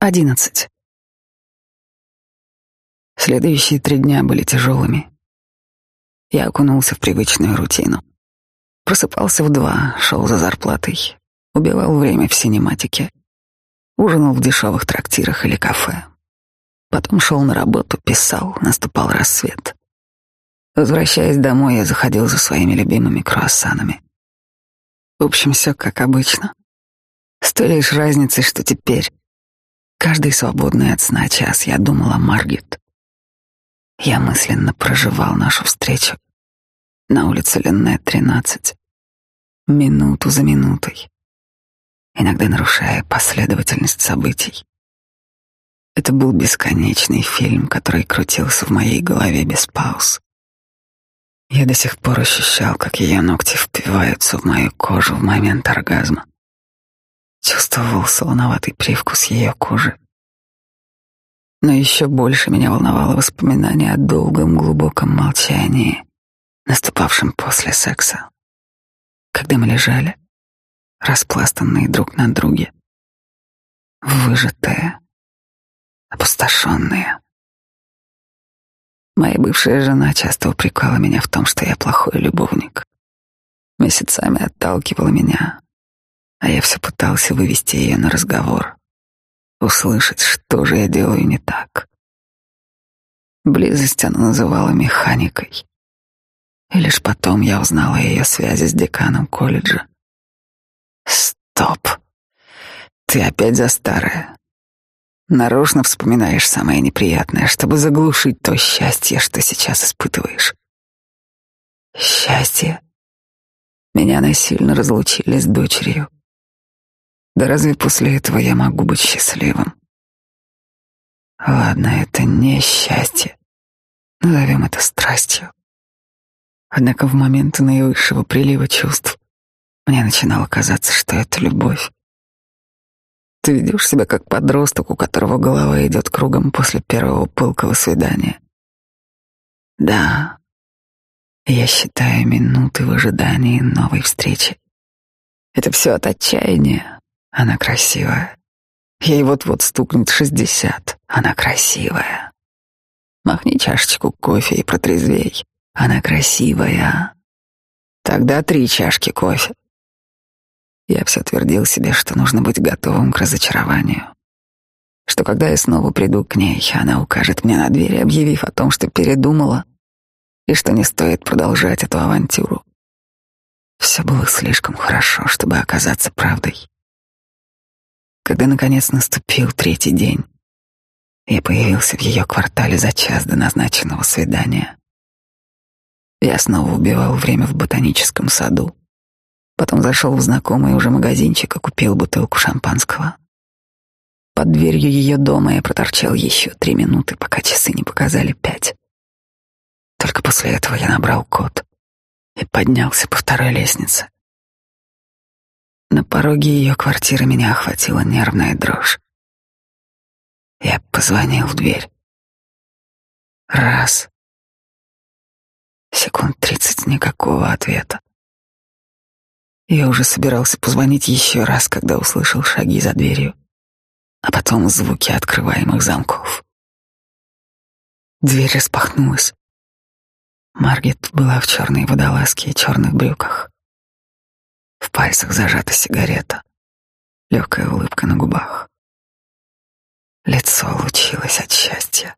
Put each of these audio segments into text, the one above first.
Одиннадцать. Следующие три дня были тяжелыми. Я окунулся в привычную рутину. Просыпался в два, шел за зарплатой, убивал время в синематике, ужинал в дешевых трактирах или кафе. Потом шел на работу, писал, наступал рассвет. Возвращаясь домой, я заходил за своими любимыми круассанами. В общем, все как обычно. С той лишь разницей, что теперь Каждый свободный от сна час я думал о Маргет. Я мысленно проживал нашу встречу на улице Ленне, 13, минуту за минутой, иногда нарушая последовательность событий. Это был бесконечный фильм, который крутился в моей голове без пауз. Я до сих пор ощущал, как ее ногти впиваются в мою кожу в момент оргазма. Чувствовал солоноватый привкус ее кожи. Но еще больше меня волновало воспоминание о долгом глубоком молчании, наступавшем после секса, когда мы лежали, распластанные друг на друге, выжатые, опустошенные. Моя бывшая жена часто упрекала меня в том, что я плохой любовник. Месяцами отталкивала меня, а я все пытался вывести ее на разговор, услышать, что же я делаю не так. Близость она называла механикой. И лишь потом я узнала о ее связи с деканом колледжа. Стоп. Ты опять за старое. Нарочно вспоминаешь самое неприятное, чтобы заглушить то счастье, что сейчас испытываешь. Счастье. Меня насильно разлучили с дочерью. Да разве после этого я могу быть счастливым? Ладно, это не счастье. Назовем это страстью. Однако в моменты наивысшего прилива чувств мне начинало казаться, что это любовь. Ты ведешь себя как подросток, у которого голова идет кругом после первого пылкого свидания. Да, я считаю минуты в ожидании новой встречи. Это все от отчаяния, она красивая. Ей вот-вот стукнет шестьдесят. Она красивая. Махни чашечку кофе и протрезвей. Она красивая. Тогда три чашки кофе. Я все твердил себе, что нужно быть готовым к разочарованию. Что когда я снова приду к ней, она укажет мне на дверь, объявив о том, что передумала, и что не стоит продолжать эту авантюру. Все было слишком хорошо, чтобы оказаться правдой. Когда, наконец, наступил третий день, я появился в ее квартале за час до назначенного свидания. Я снова убивал время в ботаническом саду. Потом зашел в знакомый уже магазинчик и купил бутылку шампанского. Под дверью ее дома я проторчал еще три минуты, пока часы не показали пять. Только после этого я набрал код и поднялся по второй лестнице. На пороге ее квартиры меня охватила нервная дрожь. Я позвонил в дверь. Раз. Секунд тридцать никакого ответа. Я уже собирался позвонить еще раз, когда услышал шаги за дверью, а потом звуки открываемых замков. Дверь распахнулась. Маргет была в черной водолазке и черных брюках. В пальцах зажата сигарета, легкая улыбка на губах. Лицо лучилось от счастья.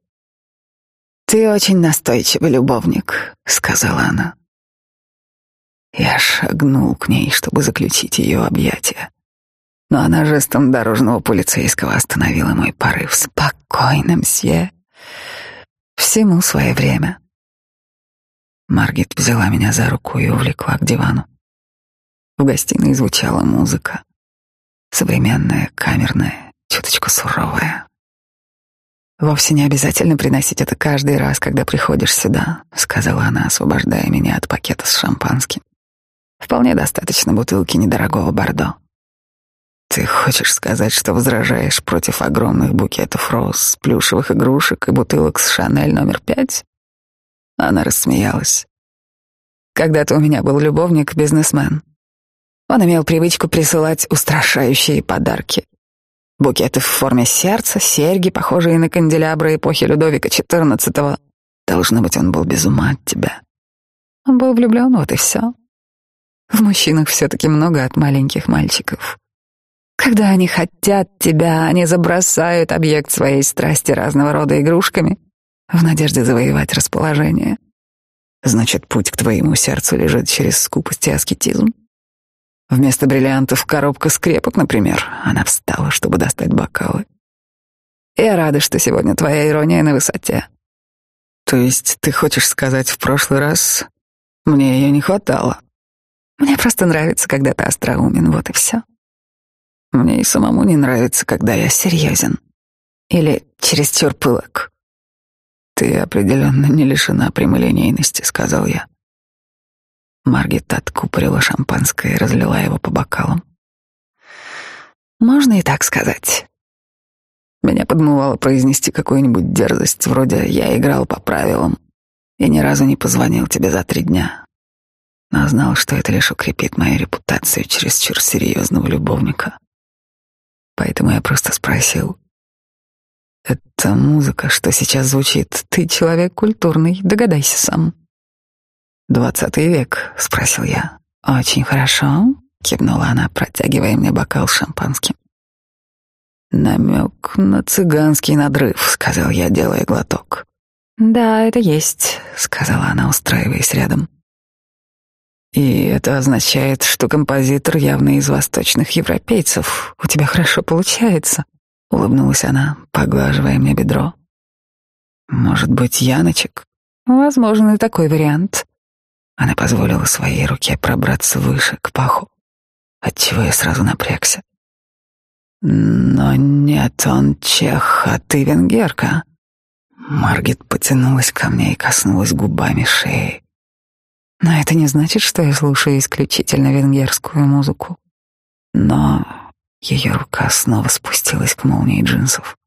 «Ты очень настойчивый любовник», — сказала она. Я шагнул к ней, чтобы заключить ее объятия. Но она жестом дорожного полицейского остановила мой порыв. «Спокойно, мсье. Всему свое время». Маргит взяла меня за руку и увлекла к дивану. В гостиной звучала музыка. Современная, камерная, чуточку суровая. «Вовсе не обязательно приносить это каждый раз, когда приходишь сюда», — сказала она, освобождая меня от пакета с шампанским. «Вполне достаточно бутылки недорогого бордо». «Ты хочешь сказать, что возражаешь против огромных букетов роз, плюшевых игрушек и бутылок с Шанель номер пять?» Она рассмеялась. «Когда-то у меня был любовник-бизнесмен. Он имел привычку присылать устрашающие подарки. Букеты в форме сердца, серьги, похожие на канделябры эпохи Людовика XIV. Должно быть, он был без ума от тебя. Он был влюблен, вот и все. В мужчинах все-таки много от маленьких мальчиков. Когда они хотят тебя, они забросают объект своей страсти разного рода игрушками в надежде завоевать расположение. Значит, путь к твоему сердцу лежит через скупость и аскетизм. Вместо бриллиантов коробка скрепок, например. Она встала, чтобы достать бокалы. Я рада, что сегодня твоя ирония на высоте. То есть ты хочешь сказать, в прошлый раз мне ее не хватало? Мне просто нравится, когда ты остроумен, вот и все. Мне и самому не нравится, когда я серьезен. Или чересчур пылок. Ты определенно не лишена прямолинейности, сказал я. Маргит откупорила шампанское и разлила его по бокалам. Можно и так сказать. Меня подмывало произнести какую-нибудь дерзость, вроде «я играл по правилам» и ни разу не позвонил тебе за три дня. Но знал, что это лишь укрепит мою репутацию чересчур серьезного любовника. Поэтому я просто спросил. «Это музыка, что сейчас звучит. Ты человек культурный, догадайся сам». «Двадцатый век?» — спросил я. «Очень хорошо», — кивнула она, протягивая мне бокал с шампанским. «Намек на цыганский надрыв», — сказал я, делая глоток. «Да, это есть», — сказала она, устраиваясь рядом. «И это означает, что композитор явно из восточных европейцев. У тебя хорошо получается», — улыбнулась она, поглаживая мне бедро. «Может быть, Яночек?» «Возможно, и такой вариант». Она позволила своей руке пробраться выше, к паху, отчего я сразу напрягся. Но нет, он чех, а ты венгерка. Маргит потянулась ко мне и коснулась губами шеи. Но это не значит, что я слушаю исключительно венгерскую музыку. Но ее рука снова спустилась к молнии джинсов.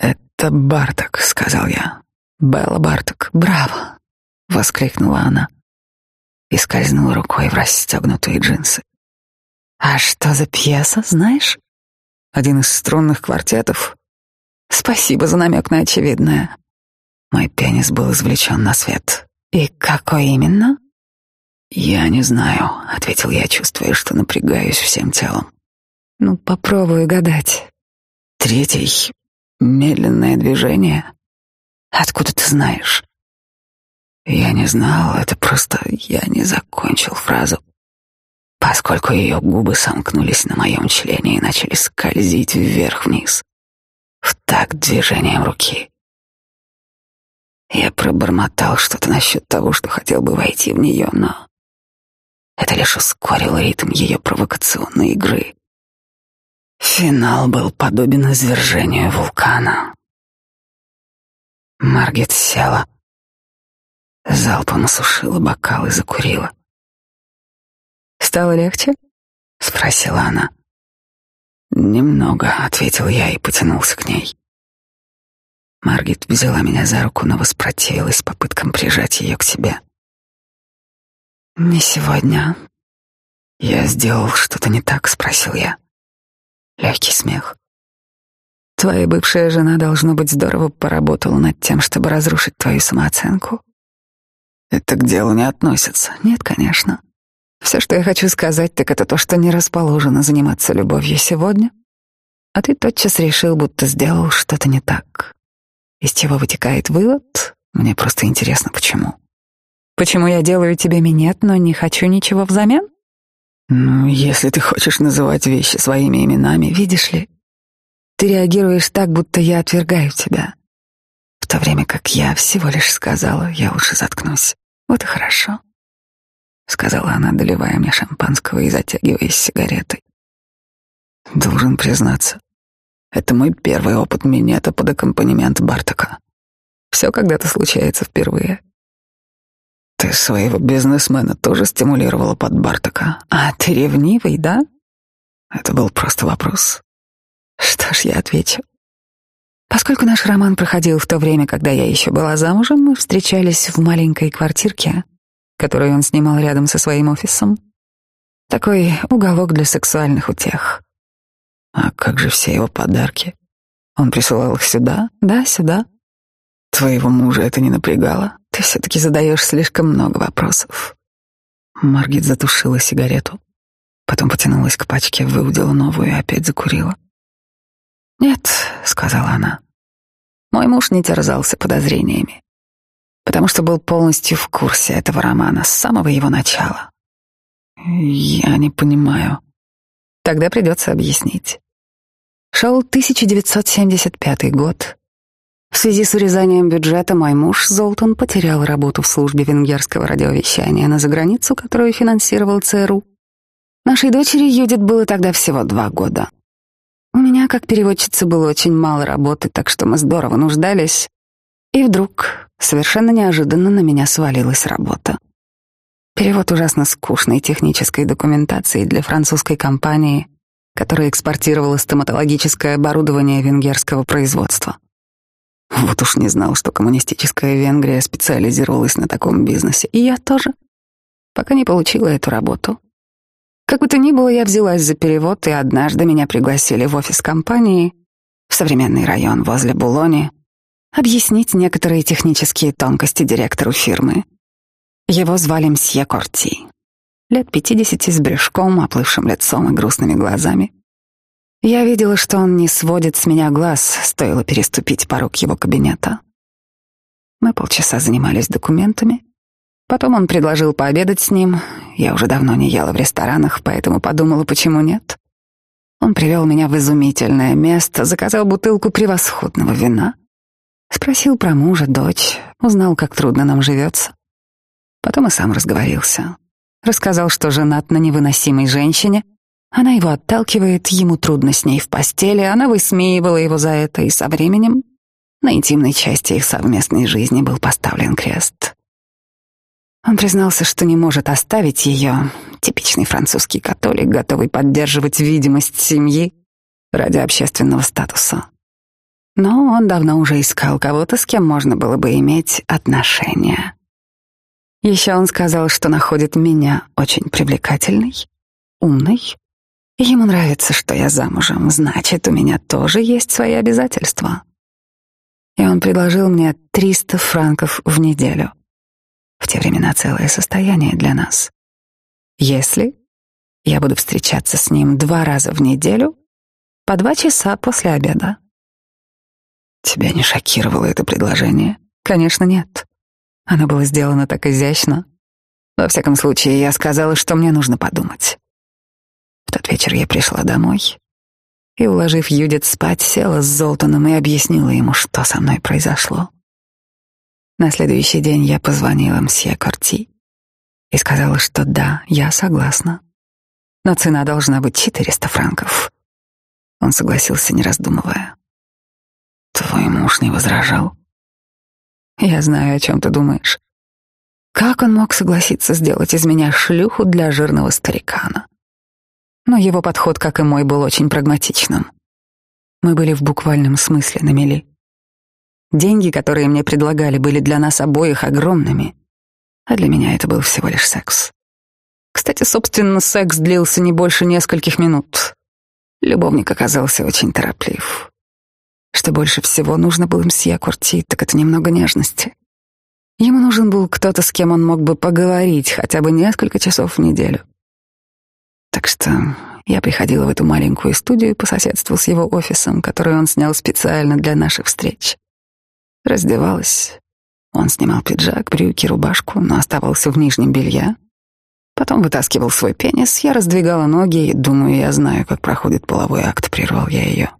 «Это Барток», — сказал я. «Белла Барток, браво!» — воскликнула она и скользнула рукой в расстегнутые джинсы. «А что за пьеса, знаешь?» один из струнных квартетов. Спасибо за намек на очевидное. Мой пенис был извлечен на свет. И какой именно? Я не знаю, ответил я, чувствуя, что напрягаюсь всем телом. Ну, попробую гадать. Третий — медленное движение. Откуда ты знаешь? Я не знал, это просто я не закончил фразу поскольку ее губы сомкнулись на моем члене и начали скользить вверх-вниз, в такт движением руки. Я пробормотал что-то насчет того, что хотел бы войти в нее, но это лишь ускорило ритм ее провокационной игры. Финал был подобен извержению вулкана. Маргет села, залпом осушила бокал и закурила. Стало легче? спросила она. Немного, ответил я и потянулся к ней. Маргит взяла меня за руку, но воспротивилась попыткам прижать ее к себе. Не сегодня. Я сделал что-то не так, спросил я. Легкий смех. Твоя бывшая жена, должно быть, здорово поработала над тем, чтобы разрушить твою самооценку. Это к делу не относится. Нет, конечно. Все, что я хочу сказать, так это то, что не расположено заниматься любовью сегодня, а ты тотчас решил, будто сделал что-то не так. Из чего вытекает вывод? Мне просто интересно, почему. Почему я делаю тебе минет, но не хочу ничего взамен? Ну, если ты хочешь называть вещи своими именами, видишь ли, ты реагируешь так, будто я отвергаю тебя. В то время как я всего лишь сказала, я лучше заткнусь. Вот и хорошо. — сказала она, доливая мне шампанского и затягиваясь сигаретой. «Должен признаться, это мой первый опыт минета под аккомпанемент Бартака. Все когда-то случается впервые. Ты своего бизнесмена тоже стимулировала под Бартака. А ты ревнивый, да? Это был просто вопрос. Что ж, я отвечу. Поскольку наш роман проходил в то время, когда я еще была замужем, мы встречались в маленькой квартирке, которую он снимал рядом со своим офисом. Такой уголок для сексуальных утех. А как же все его подарки? Он присылал их сюда? Да, сюда. Твоего мужа это не напрягало? Ты все-таки задаешь слишком много вопросов. Маргит затушила сигарету, потом потянулась к пачке, выудила новую и опять закурила. «Нет», — сказала она, — «мой муж не терзался подозрениями, потому что был полностью в курсе этого романа с самого его начала». «Я не понимаю». «Тогда придется объяснить». Шел 1975 год. В связи с урезанием бюджета мой муж Золтан потерял работу в службе венгерского радиовещания на заграницу, которую финансировал ЦРУ. Нашей дочери Юдит было тогда всего два года. У меня, как переводчицы, было очень мало работы, так что мы здорово нуждались. И вдруг, совершенно неожиданно, на меня свалилась работа. Перевод ужасно скучной технической документации для французской компании, которая экспортировала стоматологическое оборудование венгерского производства. Вот уж не знал, что коммунистическая Венгрия специализировалась на таком бизнесе. И я тоже. Пока не получила эту работу. Как бы то ни было, я взялась за перевод, и однажды меня пригласили в офис компании в современный район возле Булони объяснить некоторые технические тонкости директору фирмы. Его звали Мсье Корти. Лет пятидесяти с брюшком, оплывшим лицом и грустными глазами. Я видела, что он не сводит с меня глаз, стоило переступить порог его кабинета. Мы полчаса занимались документами. Потом он предложил пообедать с ним. Я уже давно не ела в ресторанах, поэтому подумала, почему нет. Он привел меня в изумительное место, заказал бутылку превосходного вина. Спросил про мужа, дочь, узнал, как трудно нам живется. Потом и сам разговорился. Рассказал, что женат на невыносимой женщине — она его отталкивает, ему трудно с ней в постели, она высмеивала его за это, и со временем на интимной части их совместной жизни был поставлен крест. Он признался, что не может оставить ее, типичный французский католик, готовый поддерживать видимость семьи ради общественного статуса. Но он давно уже искал кого-то, с кем можно было бы иметь отношения. Еще он сказал, что находит меня очень привлекательной, умной Ему нравится, что я замужем, значит, у меня тоже есть свои обязательства. И он предложил мне 300 франков в неделю. В те времена целое состояние для нас. Если я буду встречаться с ним два раза в неделю, по два часа после обеда. Тебя не шокировало это предложение? Конечно, нет. Оно было сделано так изящно. Во всяком случае, я сказала, что мне нужно подумать. В тот вечер я пришла домой и, уложив Юдит спать, села с Золтаном и объяснила ему, что со мной произошло. На следующий день я позвонила мсье Корти и сказала, что да, я согласна. Но цена должна быть 400 франков. Он согласился, не раздумывая. Твой муж не возражал? Я знаю, о чем ты думаешь. Как он мог согласиться сделать из меня шлюху для жирного старикана? но его подход, как и мой, был очень прагматичным. Мы были в буквальном смысле на мели. Деньги, которые мне предлагали, были для нас обоих огромными, а для меня это был всего лишь секс. Кстати, собственно, секс длился не больше нескольких минут. Любовник оказался очень тороплив. Что больше всего нужно было мсье Курти, так это немного нежности. Ему нужен был кто-то, с кем он мог бы поговорить хотя бы несколько часов в неделю. Так что я приходила в эту маленькую студию по соседству с его офисом, который он снял специально для наших встреч. Раздевалась. Он снимал пиджак, брюки, рубашку, но оставался в нижнем белье. Потом вытаскивал свой пенис, я раздвигала ноги и, думаю, я знаю, как проходит половой акт, прервал я ее.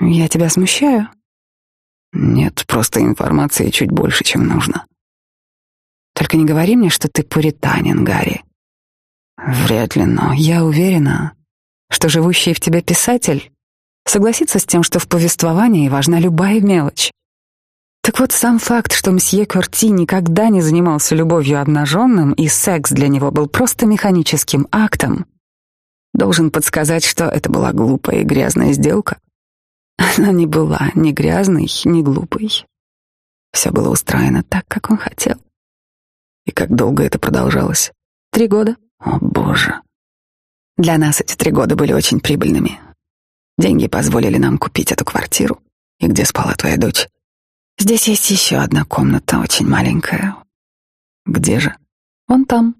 «Я тебя смущаю?» «Нет, просто информации чуть больше, чем нужно». «Только не говори мне, что ты пуританин, Гарри. Вряд ли, но я уверена, что живущий в тебе писатель согласится с тем, что в повествовании важна любая мелочь. Так вот, сам факт, что мсье Корти никогда не занимался любовью обнаженным, и секс для него был просто механическим актом, должен подсказать, что это была глупая и грязная сделка. Она не была ни грязной, ни глупой. Все было устроено так, как он хотел. И как долго это продолжалось? Три года. О, боже. Для нас эти три года были очень прибыльными. Деньги позволили нам купить эту квартиру. И где спала твоя дочь? Здесь есть еще одна комната, очень маленькая. Где же? Он там,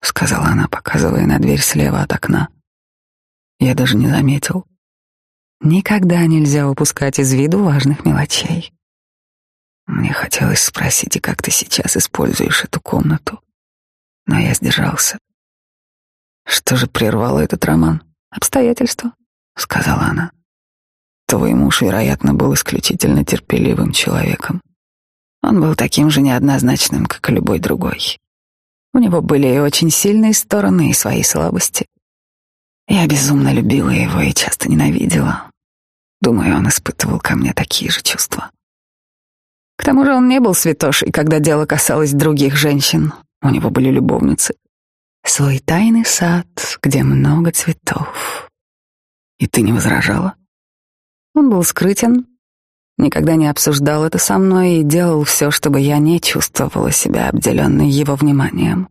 сказала она, показывая на дверь слева от окна. Я даже не заметил. Никогда нельзя упускать из виду важных мелочей. Мне хотелось спросить, и как ты сейчас используешь эту комнату, но я сдержался. Что же прервало этот роман? Обстоятельства, сказала она. Твой муж, вероятно, был исключительно терпеливым человеком. Он был таким же неоднозначным, как и любой другой. У него были и очень сильные стороны, и свои слабости. Я безумно любила его и часто ненавидела. Думаю, он испытывал ко мне такие же чувства. К тому же он не был святошей, когда дело касалось других женщин. У него были любовницы. Свой тайный сад, где много цветов. И ты не возражала? Он был скрытен, никогда не обсуждал это со мной и делал все, чтобы я не чувствовала себя обделенной его вниманием.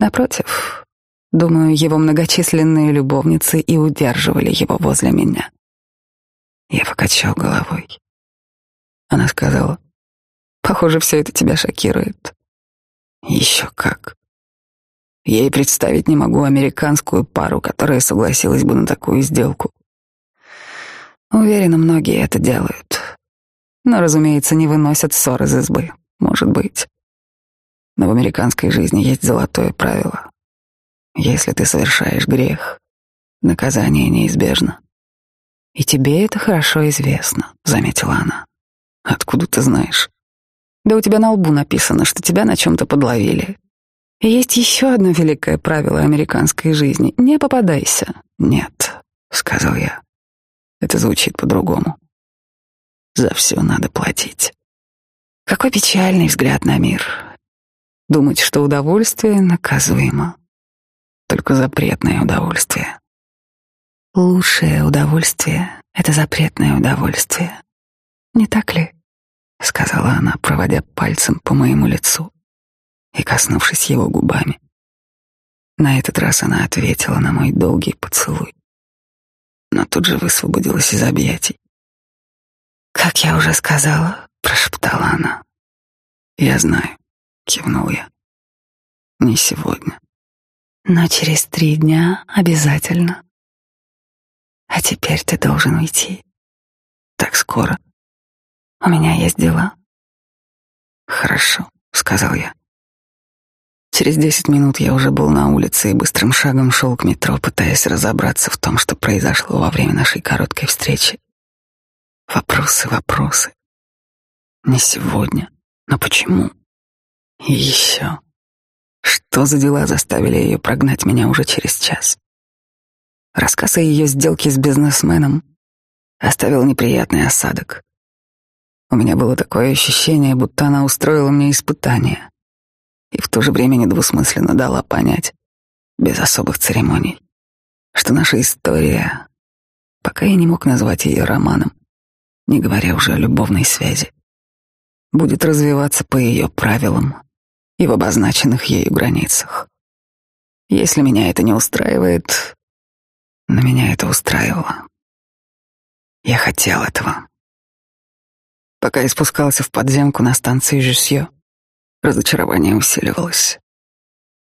Напротив, думаю, его многочисленные любовницы и удерживали его возле меня. Я покачал головой. Она сказала, «Похоже, все это тебя шокирует». «Еще как. И представить не могу американскую пару, которая согласилась бы на такую сделку. Уверена, многие это делают. Но, разумеется, не выносят ссор из избы. Может быть. Но в американской жизни есть золотое правило. Если ты совершаешь грех, наказание неизбежно. И тебе это хорошо известно, заметила она. Откуда ты знаешь? Да у тебя на лбу написано, что тебя на чем-то подловили. И есть еще одно великое правило американской жизни. Не попадайся. Нет, сказал я. Это звучит по-другому. За все надо платить. Какой печальный взгляд на мир. Думать, что удовольствие наказуемо. Только запретное удовольствие. Лучшее удовольствие — это запретное удовольствие. Не так ли? Сказала она, проводя пальцем по моему лицу и коснувшись его губами. На этот раз она ответила на мой долгий поцелуй но тут же высвободилась из объятий. «Как я уже сказала», — прошептала она. «Я знаю», — кивнул я. «Не сегодня». «Но через три дня обязательно. А теперь ты должен уйти». «Так скоро?» «У меня есть дела». «Хорошо», — сказал я. Через десять минут я уже был на улице и быстрым шагом шел к метро, пытаясь разобраться в том, что произошло во время нашей короткой встречи. Вопросы, вопросы. Не сегодня, но почему? И еще. Что за дела заставили ее прогнать меня уже через час? Рассказ о ее сделке с бизнесменом оставил неприятный осадок. У меня было такое ощущение, будто она устроила мне испытание и в то же время недвусмысленно дала понять, без особых церемоний, что наша история, пока я не мог назвать ее романом, не говоря уже о любовной связи, будет развиваться по ее правилам и в обозначенных ею границах. Если меня это не устраивает, но меня это устраивало. Я хотел этого. Пока я спускался в подземку на станции Жюсье, Разочарование усиливалось.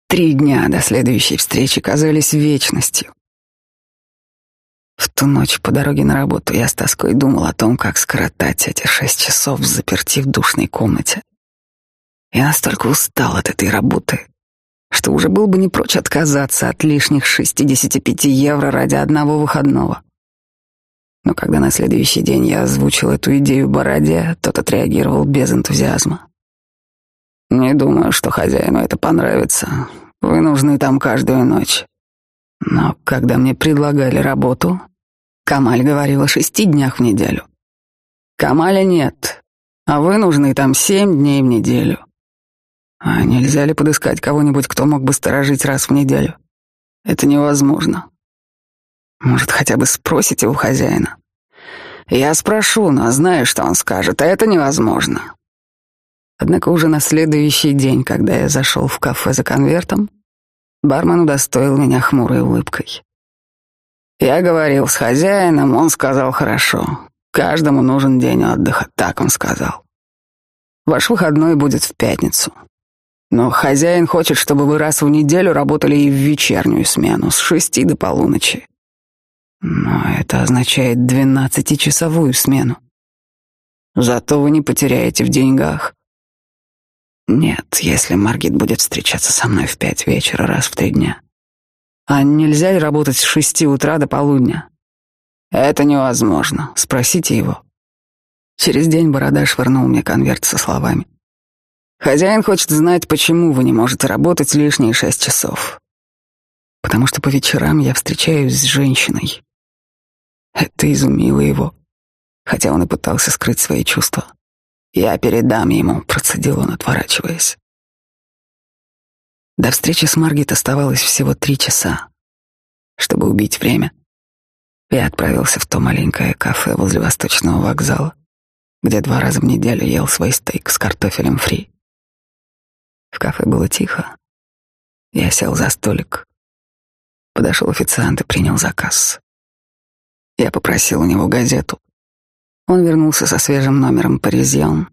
Три дня до следующей встречи казались вечностью. В ту ночь по дороге на работу я с тоской думал о том, как скоротать эти шесть часов заперти в душной комнате. Я настолько устал от этой работы, что уже был бы не прочь отказаться от лишних 65 евро ради одного выходного. Но когда на следующий день я озвучил эту идею Бороде, тот отреагировал без энтузиазма. Не думаю, что хозяину это понравится. Вы нужны там каждую ночь. Но когда мне предлагали работу, Камаль говорил о шести днях в неделю. Камаля нет, а вы нужны там семь дней в неделю. А нельзя ли подыскать кого-нибудь, кто мог бы сторожить раз в неделю? Это невозможно. Может, хотя бы спросите у хозяина. Я спрошу, но знаю, что он скажет, а это невозможно. Однако уже на следующий день, когда я зашел в кафе за конвертом, бармен удостоил меня хмурой улыбкой. Я говорил с хозяином, он сказал хорошо. Каждому нужен день отдыха, так он сказал. Ваш выходной будет в пятницу. Но хозяин хочет, чтобы вы раз в неделю работали и в вечернюю смену, с шести до полуночи. Но это означает двенадцатичасовую смену. Зато вы не потеряете в деньгах. Нет, если Маргит будет встречаться со мной в пять вечера раз в три дня. А нельзя ли работать с шести утра до полудня? Это невозможно. Спросите его. Через день Борода швырнул мне конверт со словами. Хозяин хочет знать, почему вы не можете работать лишние шесть часов. Потому что по вечерам я встречаюсь с женщиной. Это изумило его, хотя он и пытался скрыть свои чувства. Я передам ему, процедил он, отворачиваясь. До встречи с Маргит оставалось всего три часа. Чтобы убить время, я отправился в то маленькое кафе возле Восточного вокзала, где два раза в неделю ел свой стейк с картофелем фри. В кафе было тихо. Я сел за столик. Подошел официант и принял заказ. Я попросил у него газету. Он вернулся со свежим номером «Паризьон».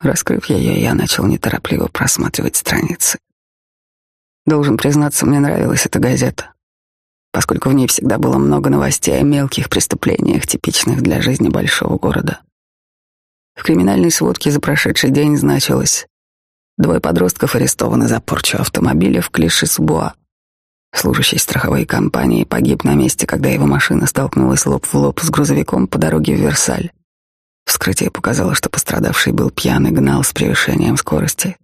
Раскрыв ее, я начал неторопливо просматривать страницы. Должен признаться, мне нравилась эта газета, поскольку в ней всегда было много новостей о мелких преступлениях, типичных для жизни большого города. В криминальной сводке за прошедший день значилось Двое подростков арестованы за порчу автомобиля в Клиши-Субуа. Служащий страховой компании погиб на месте, когда его машина столкнулась лоб в лоб с грузовиком по дороге в Версаль. Вскрытие показало, что пострадавший был пьян и гнал с превышением скорости.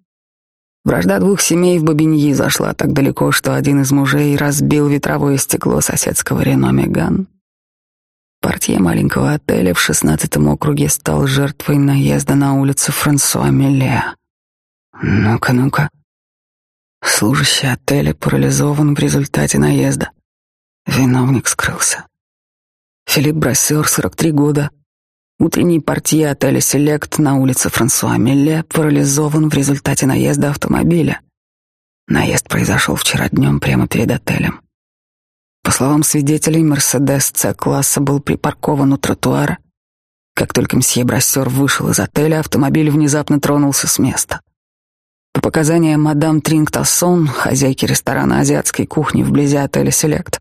Вражда двух семей в Бабиньи зашла так далеко, что один из мужей разбил ветровое стекло соседского Рено Меган. Портье маленького отеля в шестнадцатом округе стал жертвой наезда на улицу Франсуа Мелле. Ну-ка, ну-ка. Служащий отеля парализован в результате наезда. Виновник скрылся. Филипп Брассер, 43 года. Утренний портье отеля «Селект» на улице Франсуа Милле парализован в результате наезда автомобиля. Наезд произошел вчера днем прямо перед отелем. По словам свидетелей, «Мерседес» С-класса был припаркован у тротуара. Как только мсье Брассер вышел из отеля, автомобиль внезапно тронулся с места. По показаниям мадам Трингтассон, хозяйки ресторана азиатской кухни вблизи отеля «Селект»,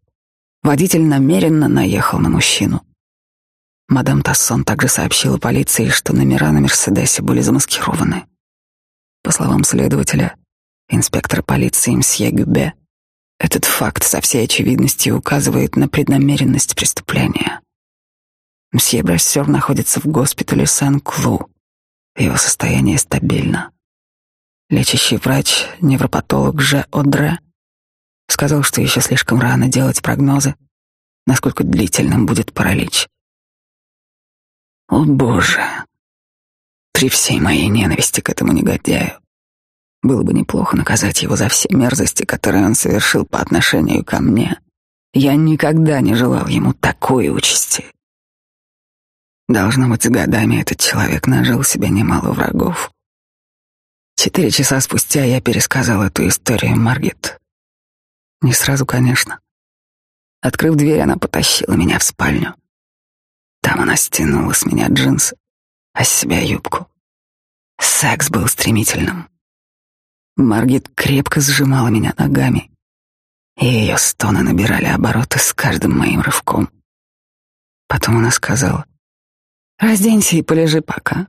водитель намеренно наехал на мужчину. Мадам Тассон также сообщила полиции, что номера на «Мерседесе» были замаскированы. По словам следователя, инспектора полиции мсье Гюбе, этот факт со всей очевидностью указывает на преднамеренность преступления. Мсье Брассер находится в госпитале Сен-Клу. Его состояние стабильно. Лечащий врач, невропатолог Же Одре, сказал, что еще слишком рано делать прогнозы, насколько длительным будет паралич. О боже! При всей моей ненависти к этому негодяю было бы неплохо наказать его за все мерзости, которые он совершил по отношению ко мне. Я никогда не желал ему такой участи. Должно быть, годами этот человек нажил себе немало врагов. Четыре часа спустя я пересказал эту историю Маргет. Не сразу, конечно. Открыв дверь, она потащила меня в спальню. Там она стянула с меня джинсы, а с себя юбку. Секс был стремительным. Маргет крепко сжимала меня ногами, и ее стоны набирали обороты с каждым моим рывком. Потом она сказала, «Разденься и полежи пока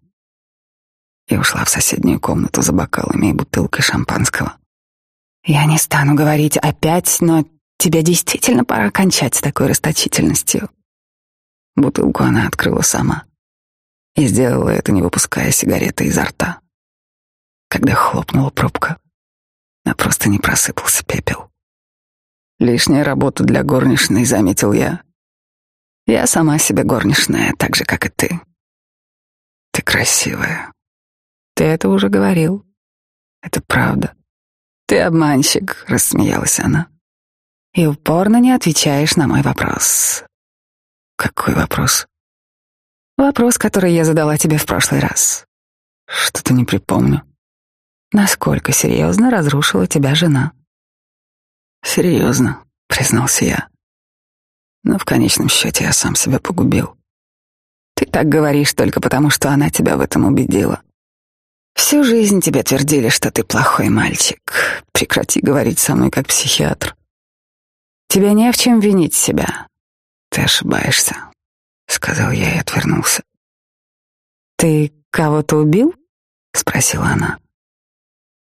и ушла в соседнюю комнату за бокалами и бутылкой шампанского. «Я не стану говорить опять, но тебе действительно пора кончать с такой расточительностью». Бутылку она открыла сама и сделала это, не выпуская сигареты изо рта. Когда хлопнула пробка, на просто не просыпался пепел. Лишняя работа для горничной, заметил я. Я сама себе горничная, так же, как и ты. Ты красивая, ты это уже говорил. Это правда. Ты обманщик, рассмеялась она. И упорно не отвечаешь на мой вопрос. Какой вопрос? Вопрос, который я задала тебе в прошлый раз. Что-то не припомню. Насколько серьезно разрушила тебя жена? Серьезно, признался я. Но в конечном счете я сам себя погубил. Ты так говоришь только потому, что она тебя в этом убедила. Всю жизнь тебе твердили, что ты плохой мальчик. Прекрати говорить со мной как психиатр. Тебе не в чем винить себя. Ты ошибаешься, сказал я и отвернулся. Ты кого-то убил? спросила она.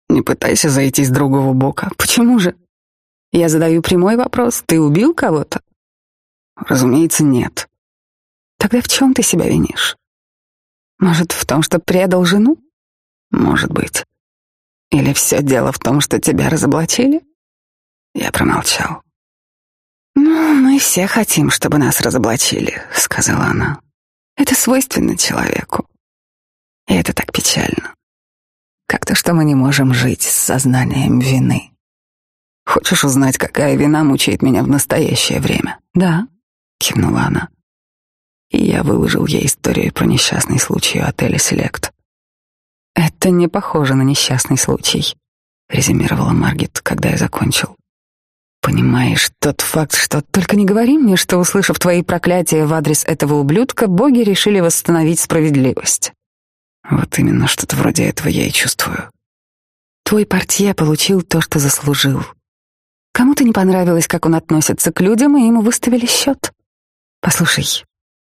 Не пытайся зайти с другого бока. Почему же? Я задаю прямой вопрос. Ты убил кого-то? Разумеется, нет. Тогда в чем ты себя винишь? Может, в том, что предал жену? Может быть. Или все дело в том, что тебя разоблачили? Я промолчал. «Ну, мы все хотим, чтобы нас разоблачили», — сказала она. «Это свойственно человеку. И это так печально. Как то, что мы не можем жить с сознанием вины. Хочешь узнать, какая вина мучает меня в настоящее время? Да, кивнула она. И я выложил ей историю про несчастный случай у отеля Селект. Это не похоже на несчастный случай, резюмировала Маргит, когда я закончил. Понимаешь, тот факт, что только не говори мне, что, услышав твои проклятия в адрес этого ублюдка, боги решили восстановить справедливость. Вот именно что-то вроде этого я и чувствую. Твой портье получил то, что заслужил. Кому-то не понравилось, как он относится к людям, и ему выставили счет. Послушай,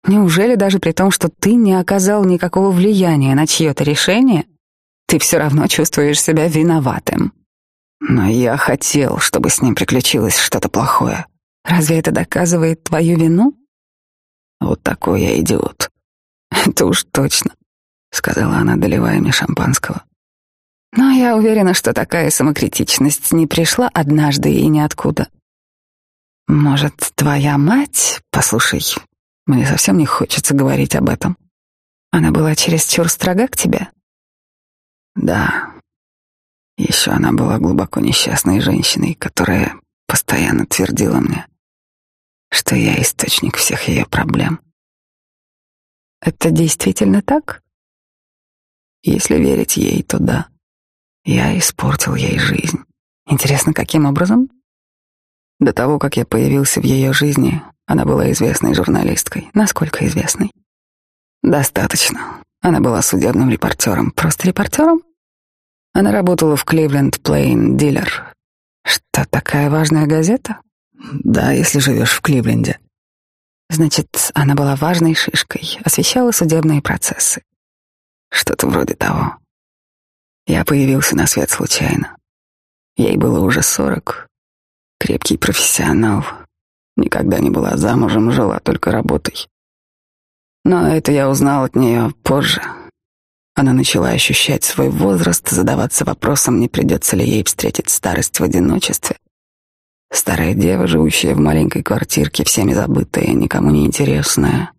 неужели даже при том, что ты не оказал никакого влияния на чье-то решение, ты все равно чувствуешь себя виноватым? Но я хотел, чтобы с ним приключилось что-то плохое. Разве это доказывает твою вину? Вот такой я идиот. Это уж точно. — сказала она, доливая мне шампанского. «Но я уверена, что такая самокритичность не пришла однажды и ниоткуда. Может, твоя мать... Послушай, мне совсем не хочется говорить об этом. Она была чересчур строга к тебе?» «Да. Еще она была глубоко несчастной женщиной, которая постоянно твердила мне, что я источник всех ее проблем». «Это действительно так?» Если верить ей, то да. Я испортил ей жизнь. Интересно, каким образом? До того, как я появился в ее жизни, она была известной журналисткой. Насколько известной? Достаточно. Она была судебным репортером. Просто репортером? Она работала в Кливленд Плейн Дилер. Что, такая важная газета? Да, если живешь в Кливленде. Значит, она была важной шишкой, освещала судебные процессы. Что-то вроде того. Я появился на свет случайно. Ей было уже сорок. Крепкий профессионал. Никогда не была замужем, жила только работой. Но это я узнал от нее позже. Она начала ощущать свой возраст, задаваться вопросом, не придется ли ей встретить старость в одиночестве. Старая дева, живущая в маленькой квартирке, всеми забытая, никому не интересная.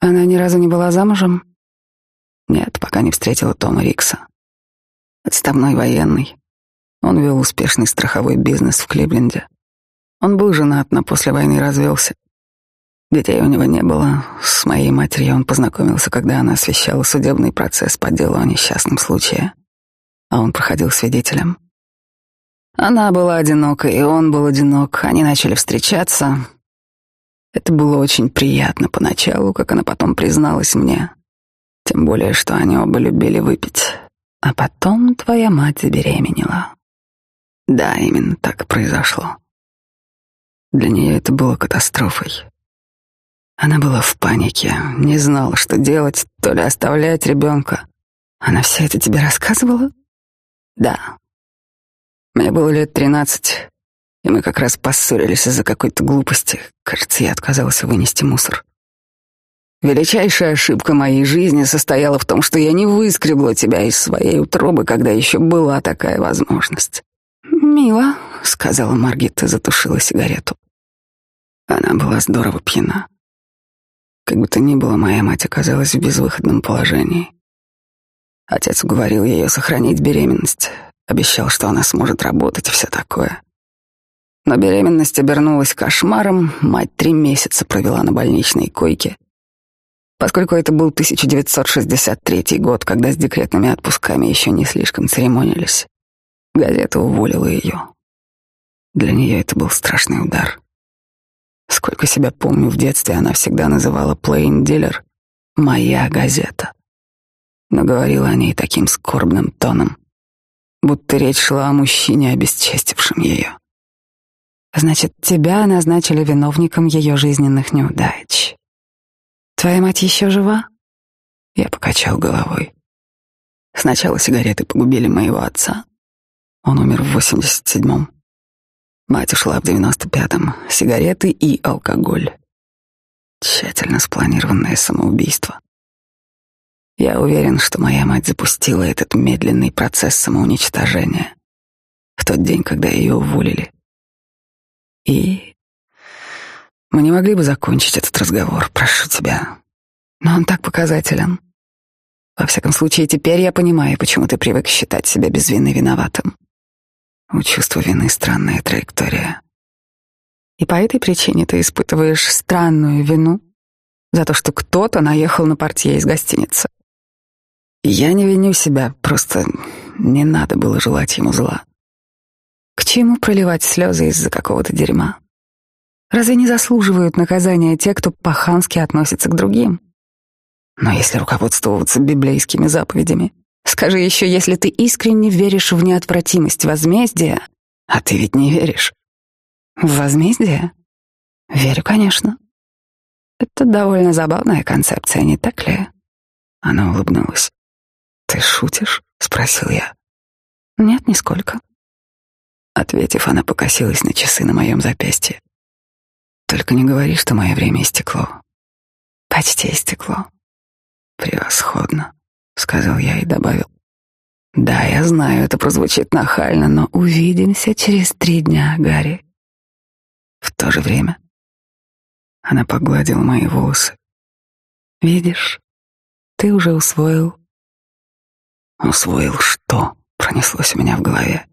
Она ни разу не была замужем? Нет, пока не встретила Тома Рикса. Отставной военный. Он вел успешный страховой бизнес в Кливленде. Он был женат, но после войны развелся. Детей у него не было. С моей матерью он познакомился, когда она освещала судебный процесс по делу о несчастном случае, а он проходил свидетелем. Она была одинока, и он был одинок. Они начали встречаться. Это было очень приятно поначалу, как она потом призналась мне. Тем более, что они оба любили выпить. А потом твоя мать забеременела. Да, именно так и произошло. Для нее это было катастрофой. Она была в панике, не знала, что делать, то ли оставлять ребенка. Она все это тебе рассказывала? Да. Мне было лет тринадцать, и мы как раз поссорились из-за какой-то глупости. Кажется, я отказался вынести мусор. Величайшая ошибка моей жизни состояла в том, что я не выскребла тебя из своей утробы, когда еще была такая возможность. «Мило», — сказала Маргита, затушила сигарету. Она была здорово пьяна. Как бы то ни было, моя мать оказалась в безвыходном положении. Отец уговорил ее сохранить беременность, обещал, что она сможет работать и все такое. Но беременность обернулась кошмаром, мать три месяца провела на больничной койке — Поскольку это был 1963 год, когда с декретными отпусками еще не слишком церемонились, газета уволила ее. Для нее это был страшный удар. Сколько себя помню, в детстве она всегда называла Plain Dealer «моя газета». Но говорила о ней таким скорбным тоном, будто речь шла о мужчине, обесчестившем ее. Значит, тебя назначили виновником ее жизненных неудач. Твоя мать еще жива? Я покачал головой. Сначала сигареты погубили моего отца. Он умер в восемьдесят седьмом. Мать ушла в девяносто пятом. Сигареты и алкоголь. Тщательно спланированное самоубийство. Я уверен, что моя мать запустила этот медленный процесс самоуничтожения в тот день, когда ее уволили. И мы не могли бы закончить этот разговор, прошу тебя. Но он так показателен. Во всяком случае, теперь я понимаю, почему ты привык считать себя без виноватым. У чувства вины странная траектория. И по этой причине ты испытываешь странную вину за то, что кто-то наехал на портье из гостиницы. Я не виню себя, просто не надо было желать ему зла. К чему проливать слезы из-за какого-то дерьма? Разве не заслуживают наказания те, кто по-хански относится к другим? Но если руководствоваться библейскими заповедями, Скажи еще, если ты искренне веришь в неотвратимость возмездия, а ты ведь не веришь. В возмездие? Верю, конечно. Это довольно забавная концепция, не так ли? Она улыбнулась. Ты шутишь? спросил я. Нет, нисколько. Ответив, она покосилась на часы на моем запястье. Только не говори, что мое время истекло. Почти истекло. Превосходно сказал я и добавил. Да, я знаю, это прозвучит нахально, но увидимся через три дня, Гарри. В то же время она погладила мои волосы. Видишь, ты уже усвоил. Усвоил что? Пронеслось у меня в голове.